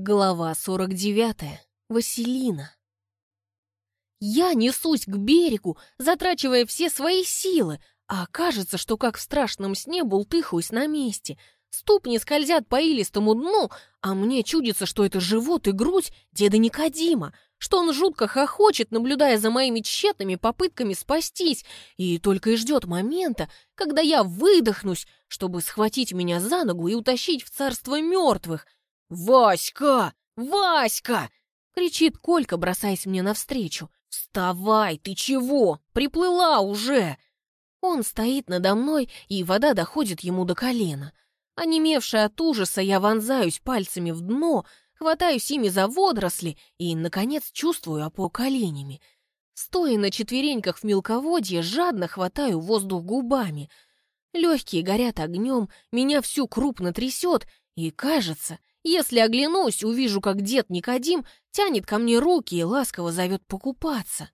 Глава 49. Василина. Я несусь к берегу, затрачивая все свои силы, а кажется, что как в страшном сне бултыхаюсь на месте. Ступни скользят по илистому дну, а мне чудится, что это живот и грудь деда Никодима, что он жутко хохочет, наблюдая за моими тщетными попытками спастись, и только и ждет момента, когда я выдохнусь, чтобы схватить меня за ногу и утащить в царство мертвых — «Васька! Васька!» — кричит Колька, бросаясь мне навстречу. «Вставай! Ты чего? Приплыла уже!» Он стоит надо мной, и вода доходит ему до колена. Онемевшая от ужаса, я вонзаюсь пальцами в дно, хватаюсь ими за водоросли и, наконец, чувствую опор коленями. Стоя на четвереньках в мелководье, жадно хватаю воздух губами. Легкие горят огнем, меня всю крупно трясет, и, кажется, если оглянусь, увижу, как дед Никодим тянет ко мне руки и ласково зовет покупаться.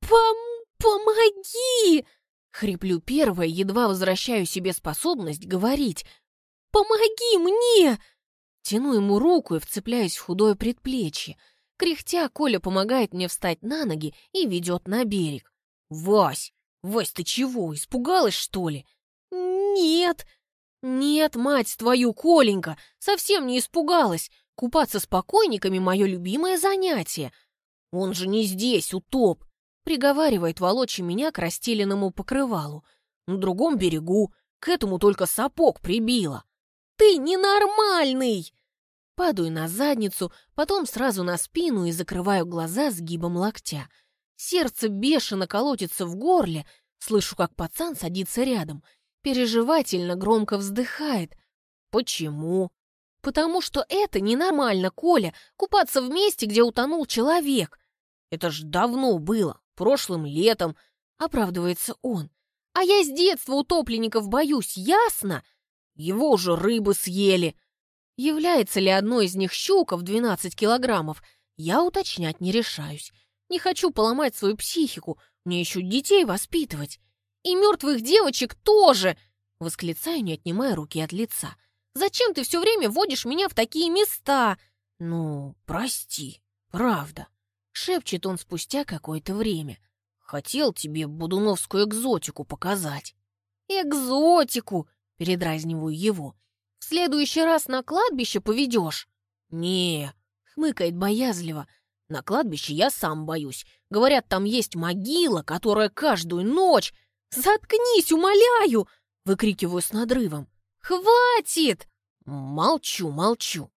«Пом... помоги!» Хриплю первое, едва возвращаю себе способность говорить. «Помоги мне!» Тяну ему руку и вцепляюсь в худое предплечье. Кряхтя, Коля помогает мне встать на ноги и ведет на берег. «Вась! Вась, ты чего, испугалась, что ли?» «Нет!» «Нет, мать твою, Коленька, совсем не испугалась. Купаться с покойниками — мое любимое занятие. Он же не здесь, утоп!» — приговаривает волочи меня к расстеленному покрывалу. «На другом берегу, к этому только сапог прибило». «Ты ненормальный!» Падаю на задницу, потом сразу на спину и закрываю глаза сгибом локтя. Сердце бешено колотится в горле, слышу, как пацан садится рядом — переживательно громко вздыхает. Почему? Потому что это ненормально, Коля, купаться в месте, где утонул человек. Это ж давно было, прошлым летом, оправдывается он. А я с детства утопленников боюсь, ясно? Его уже рыбы съели. Является ли одной из них щука в 12 килограммов, я уточнять не решаюсь. Не хочу поломать свою психику, мне еще детей воспитывать. И мертвых девочек тоже!» Восклицаю, не отнимая руки от лица. «Зачем ты все время водишь меня в такие места?» «Ну, прости, правда», — шепчет он спустя какое-то время. «Хотел тебе будуновскую экзотику показать». «Экзотику!» — передразниваю его. «В следующий раз на кладбище поведешь?» «Не», — хмыкает боязливо. «На кладбище я сам боюсь. Говорят, там есть могила, которая каждую ночь «Заткнись, умоляю!» — выкрикиваю с надрывом. «Хватит!» Молчу, молчу.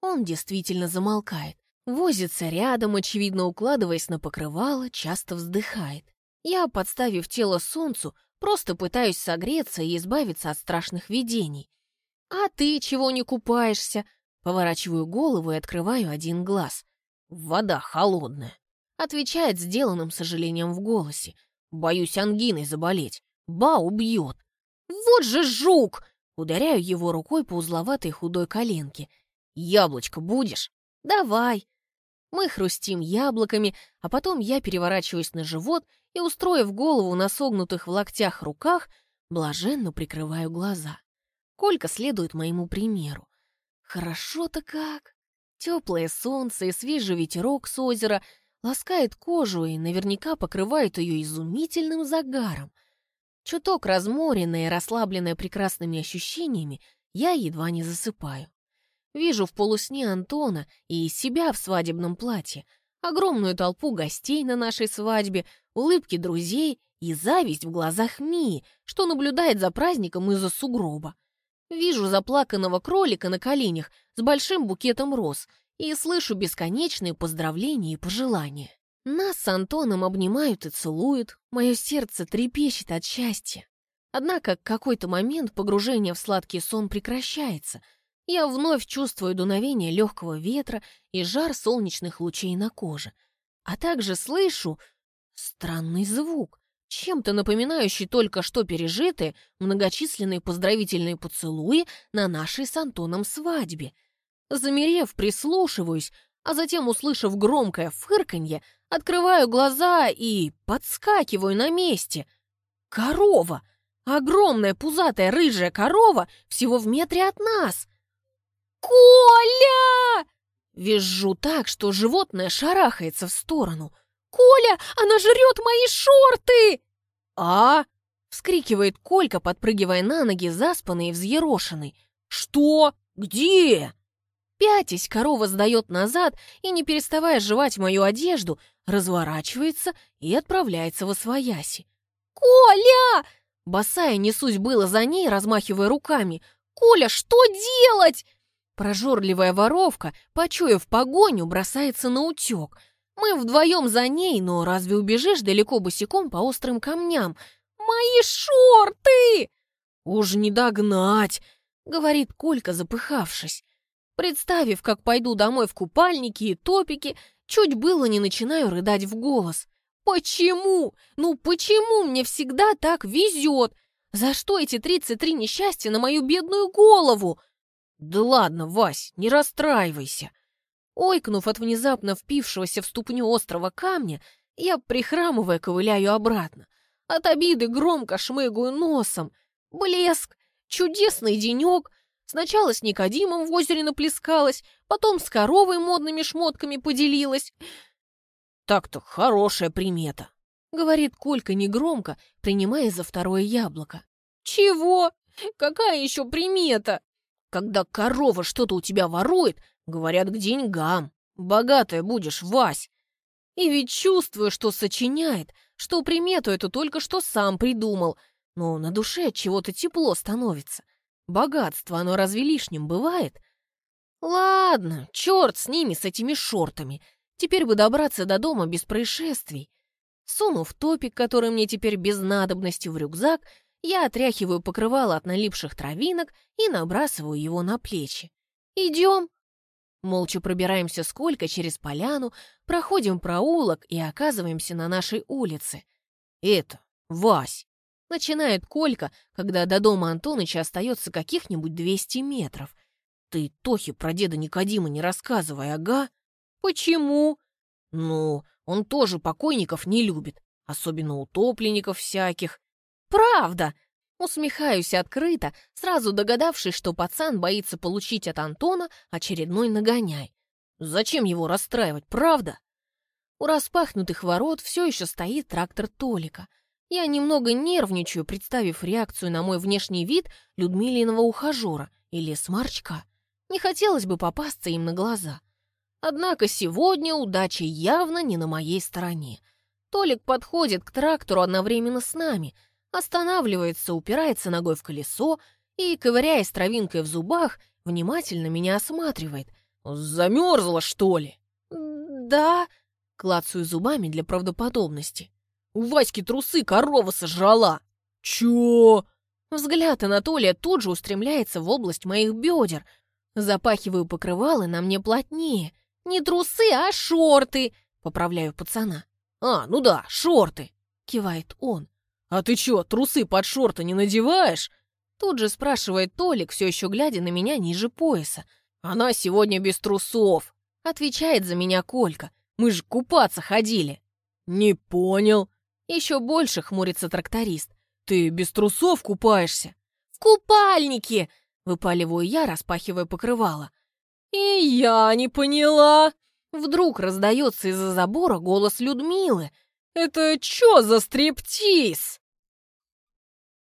Он действительно замолкает. Возится рядом, очевидно укладываясь на покрывало, часто вздыхает. Я, подставив тело солнцу, просто пытаюсь согреться и избавиться от страшных видений. «А ты чего не купаешься?» Поворачиваю голову и открываю один глаз. «Вода холодная», — отвечает сделанным сожалением в голосе. Боюсь ангиной заболеть. Ба убьет. Вот же жук! Ударяю его рукой по узловатой худой коленке. Яблочко будешь? Давай. Мы хрустим яблоками, а потом я переворачиваюсь на живот и, устроив голову на согнутых в локтях руках, блаженно прикрываю глаза. Колька следует моему примеру. Хорошо-то как! Теплое солнце и свежий ветерок с озера — ласкает кожу и наверняка покрывает ее изумительным загаром. Чуток разморенная и расслабленная прекрасными ощущениями, я едва не засыпаю. Вижу в полусне Антона и себя в свадебном платье, огромную толпу гостей на нашей свадьбе, улыбки друзей и зависть в глазах Мии, что наблюдает за праздником из-за сугроба. Вижу заплаканного кролика на коленях с большим букетом роз — и слышу бесконечные поздравления и пожелания. Нас с Антоном обнимают и целуют, мое сердце трепещет от счастья. Однако какой-то момент погружение в сладкий сон прекращается. Я вновь чувствую дуновение легкого ветра и жар солнечных лучей на коже. А также слышу странный звук, чем-то напоминающий только что пережитые многочисленные поздравительные поцелуи на нашей с Антоном свадьбе. Замерев, прислушиваюсь, а затем, услышав громкое фырканье, открываю глаза и подскакиваю на месте. Корова! Огромная пузатая рыжая корова всего в метре от нас! «Коля!» Визжу так, что животное шарахается в сторону. «Коля, она жрет мои шорты!» «А?» — вскрикивает Колька, подпрыгивая на ноги, заспанный и взъерошенный. «Что? Где?» Пятясь, корова сдает назад и, не переставая жевать мою одежду, разворачивается и отправляется во свояси. «Коля!» Босая несусь было за ней, размахивая руками. «Коля, что делать?» Прожорливая воровка, почуяв погоню, бросается на утек. Мы вдвоем за ней, но разве убежишь далеко босиком по острым камням? «Мои шорты!» «Уж не догнать!» — говорит Колька, запыхавшись. Представив, как пойду домой в купальнике и топике, чуть было не начинаю рыдать в голос. Почему? Ну почему мне всегда так везет? За что эти 33 несчастья на мою бедную голову? Да ладно, Вась, не расстраивайся. Ойкнув от внезапно впившегося в ступню острого камня, я, прихрамывая, ковыляю обратно. От обиды громко шмыгаю носом. Блеск! Чудесный денек! Сначала с Никодимом в озере наплескалась, потом с коровой модными шмотками поделилась. «Так-то хорошая примета», — говорит Колька негромко, принимая за второе яблоко. «Чего? Какая еще примета?» «Когда корова что-то у тебя ворует, говорят к деньгам. Богатая будешь, Вась». И ведь чувствую, что сочиняет, что примету эту только что сам придумал, но на душе чего-то тепло становится. Богатство, оно разве лишним бывает? Ладно, черт с ними, с этими шортами. Теперь бы добраться до дома без происшествий. Сунув топик, который мне теперь без надобности в рюкзак, я отряхиваю покрывало от налипших травинок и набрасываю его на плечи. «Идем!» Молча пробираемся сколько через поляну, проходим проулок и оказываемся на нашей улице. «Это, Вась!» Начинает Колька, когда до дома Антоныча остается каких-нибудь 200 метров. «Ты Тохе про деда Никодима не рассказывай, ага?» «Почему?» «Ну, он тоже покойников не любит, особенно утопленников всяких». «Правда!» Усмехаюсь открыто, сразу догадавшись, что пацан боится получить от Антона очередной нагоняй. Зачем его расстраивать, правда? У распахнутых ворот все еще стоит трактор Толика. Я немного нервничаю, представив реакцию на мой внешний вид Людмилиного ухажера или сморчка. Не хотелось бы попасться им на глаза. Однако сегодня удача явно не на моей стороне. Толик подходит к трактору одновременно с нами, останавливается, упирается ногой в колесо и, ковыряясь травинкой в зубах, внимательно меня осматривает. «Замерзла, что ли?» «Да», — клацаю зубами для правдоподобности. «У Васьки трусы корова сожрала!» «Чё?» Взгляд Анатолия тут же устремляется в область моих бедер. Запахиваю покрывало на мне плотнее, «Не трусы, а шорты!» — поправляю пацана. «А, ну да, шорты!» — кивает он. «А ты чё, трусы под шорты не надеваешь?» Тут же спрашивает Толик, все еще глядя на меня ниже пояса. «Она сегодня без трусов!» — отвечает за меня Колька. «Мы же купаться ходили!» «Не понял!» Еще больше хмурится тракторист. «Ты без трусов купаешься?» «В купальнике!» — выпаливаю я, распахивая покрывало. «И я не поняла!» Вдруг раздается из-за забора голос Людмилы. «Это чё за стриптиз?»